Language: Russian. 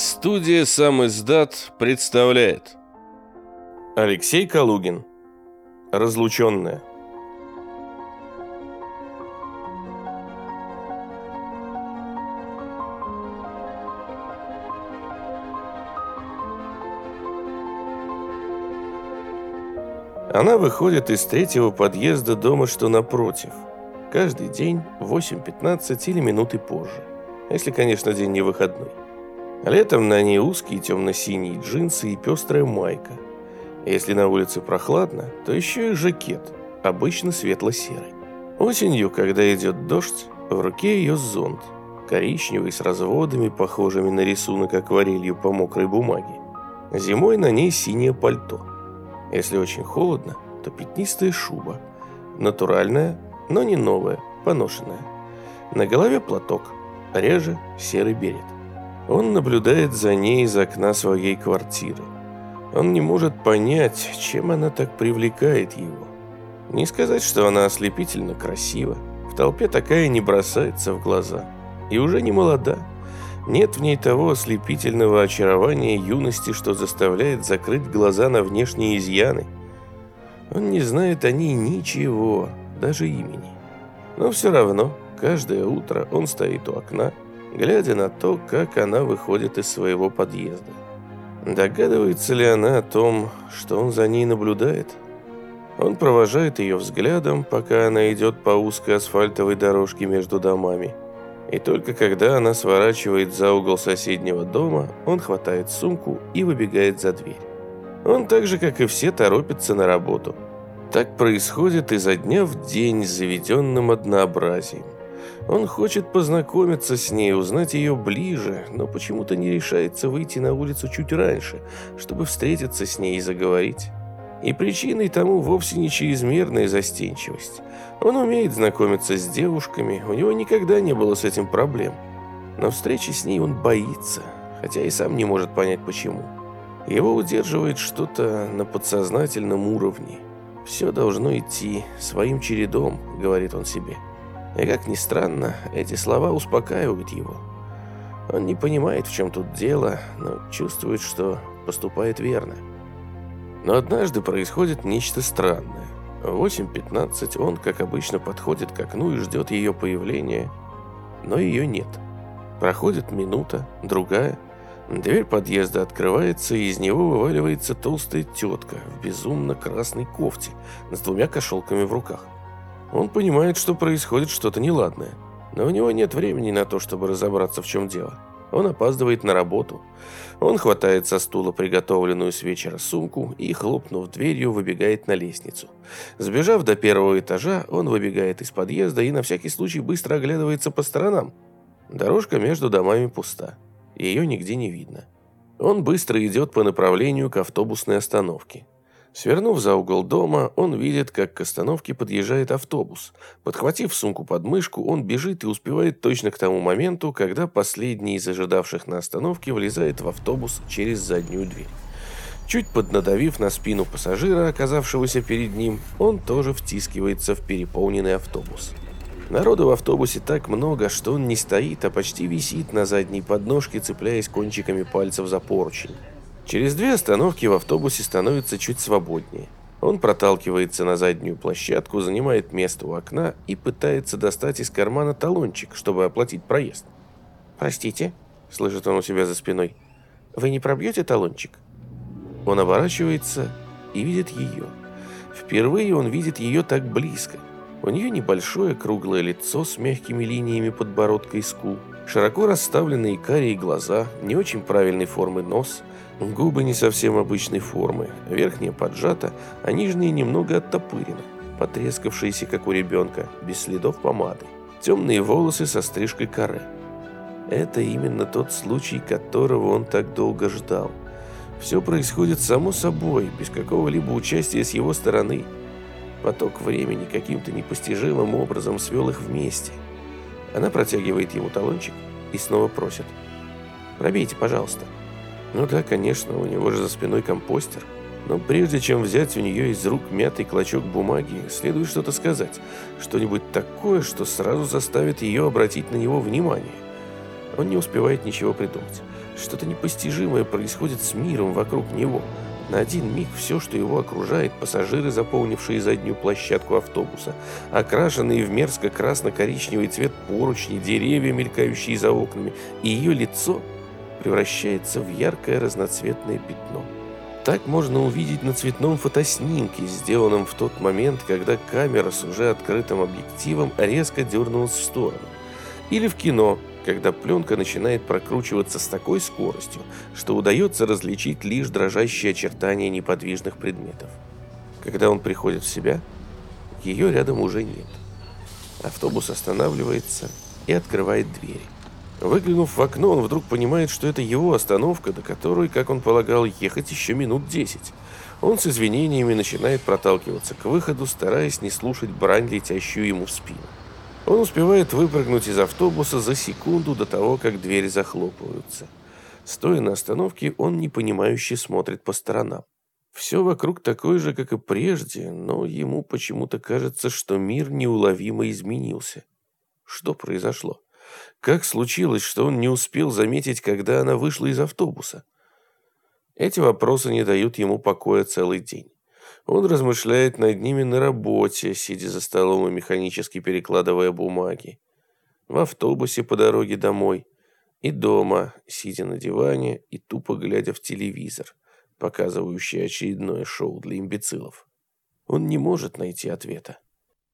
Студия «Сам издат» представляет Алексей Калугин Разлученная Она выходит из третьего подъезда дома, что напротив. Каждый день в 8.15 или минуты позже. Если, конечно, день не выходной. Летом на ней узкие темно-синие джинсы и пестрая майка. Если на улице прохладно, то еще и жакет, обычно светло-серый. Осенью, когда идет дождь, в руке ее зонт, коричневый с разводами, похожими на рисунок акварелью по мокрой бумаге. Зимой на ней синее пальто. Если очень холодно, то пятнистая шуба. Натуральная, но не новая, поношенная. На голове платок, реже серый берет. Он наблюдает за ней из окна своей квартиры. Он не может понять, чем она так привлекает его. Не сказать, что она ослепительно красива. В толпе такая не бросается в глаза. И уже не молода. Нет в ней того ослепительного очарования юности, что заставляет закрыть глаза на внешние изъяны. Он не знает о ней ничего, даже имени. Но все равно, каждое утро он стоит у окна, глядя на то, как она выходит из своего подъезда. Догадывается ли она о том, что он за ней наблюдает? Он провожает ее взглядом, пока она идет по узкой асфальтовой дорожке между домами. И только когда она сворачивает за угол соседнего дома, он хватает сумку и выбегает за дверь. Он так же, как и все, торопится на работу. Так происходит изо дня в день заведенным однообразием. Он хочет познакомиться с ней, узнать ее ближе, но почему-то не решается выйти на улицу чуть раньше, чтобы встретиться с ней и заговорить. И причиной тому вовсе не чрезмерная застенчивость. Он умеет знакомиться с девушками, у него никогда не было с этим проблем. Но встречи с ней он боится, хотя и сам не может понять почему. Его удерживает что-то на подсознательном уровне. «Все должно идти своим чередом», — говорит он себе. И как ни странно, эти слова успокаивают его. Он не понимает, в чем тут дело, но чувствует, что поступает верно. Но однажды происходит нечто странное. В 8.15 он, как обычно, подходит к окну и ждет ее появления, но ее нет. Проходит минута, другая. Дверь подъезда открывается, и из него вываливается толстая тетка в безумно красной кофте с двумя кошелками в руках. Он понимает, что происходит что-то неладное, но у него нет времени на то, чтобы разобраться, в чем дело. Он опаздывает на работу. Он хватает со стула приготовленную с вечера сумку и, хлопнув дверью, выбегает на лестницу. Сбежав до первого этажа, он выбегает из подъезда и на всякий случай быстро оглядывается по сторонам. Дорожка между домами пуста. Ее нигде не видно. Он быстро идет по направлению к автобусной остановке. Свернув за угол дома, он видит, как к остановке подъезжает автобус. Подхватив сумку под мышку, он бежит и успевает точно к тому моменту, когда последний из ожидавших на остановке влезает в автобус через заднюю дверь. Чуть поднадавив на спину пассажира, оказавшегося перед ним, он тоже втискивается в переполненный автобус. Народу в автобусе так много, что он не стоит, а почти висит на задней подножке, цепляясь кончиками пальцев за поручень. Через две остановки в автобусе становится чуть свободнее. Он проталкивается на заднюю площадку, занимает место у окна и пытается достать из кармана талончик, чтобы оплатить проезд. «Простите», — слышит он у себя за спиной, — «вы не пробьете талончик?» Он оборачивается и видит ее. Впервые он видит ее так близко. У нее небольшое круглое лицо с мягкими линиями подбородка и скул, широко расставленные карие глаза, не очень правильной формы нос — Губы не совсем обычной формы, верхняя поджата, а нижняя немного оттопырена, потрескавшиеся, как у ребенка, без следов помады. Темные волосы со стрижкой каре. Это именно тот случай, которого он так долго ждал. Все происходит само собой, без какого-либо участия с его стороны. Поток времени каким-то непостижимым образом свел их вместе. Она протягивает ему талончик и снова просит. «Пробейте, пожалуйста». Ну да, конечно, у него же за спиной компостер. Но прежде чем взять у нее из рук мятый клочок бумаги, следует что-то сказать. Что-нибудь такое, что сразу заставит ее обратить на него внимание. Он не успевает ничего придумать. Что-то непостижимое происходит с миром вокруг него. На один миг все, что его окружает, пассажиры, заполнившие заднюю площадку автобуса, окрашенные в мерзко-красно-коричневый цвет поручни, деревья, мелькающие за окнами, и ее лицо превращается в яркое разноцветное пятно. Так можно увидеть на цветном фотоснимке, сделанном в тот момент, когда камера с уже открытым объективом резко дернулась в сторону. Или в кино, когда пленка начинает прокручиваться с такой скоростью, что удается различить лишь дрожащие очертания неподвижных предметов. Когда он приходит в себя, ее рядом уже нет. Автобус останавливается и открывает двери. Выглянув в окно, он вдруг понимает, что это его остановка, до которой, как он полагал, ехать еще минут десять. Он с извинениями начинает проталкиваться к выходу, стараясь не слушать брань, летящую ему в спину. Он успевает выпрыгнуть из автобуса за секунду до того, как двери захлопываются. Стоя на остановке, он непонимающе смотрит по сторонам. Все вокруг такое же, как и прежде, но ему почему-то кажется, что мир неуловимо изменился. Что произошло? Как случилось, что он не успел заметить, когда она вышла из автобуса? Эти вопросы не дают ему покоя целый день. Он размышляет над ними на работе, сидя за столом и механически перекладывая бумаги. В автобусе по дороге домой. И дома, сидя на диване и тупо глядя в телевизор, показывающий очередное шоу для имбецилов. Он не может найти ответа.